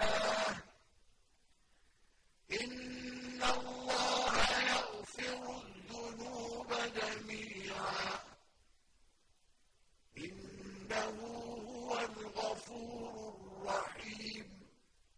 إِلَّا